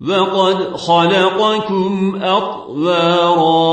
وقد خلقكم أطوارا.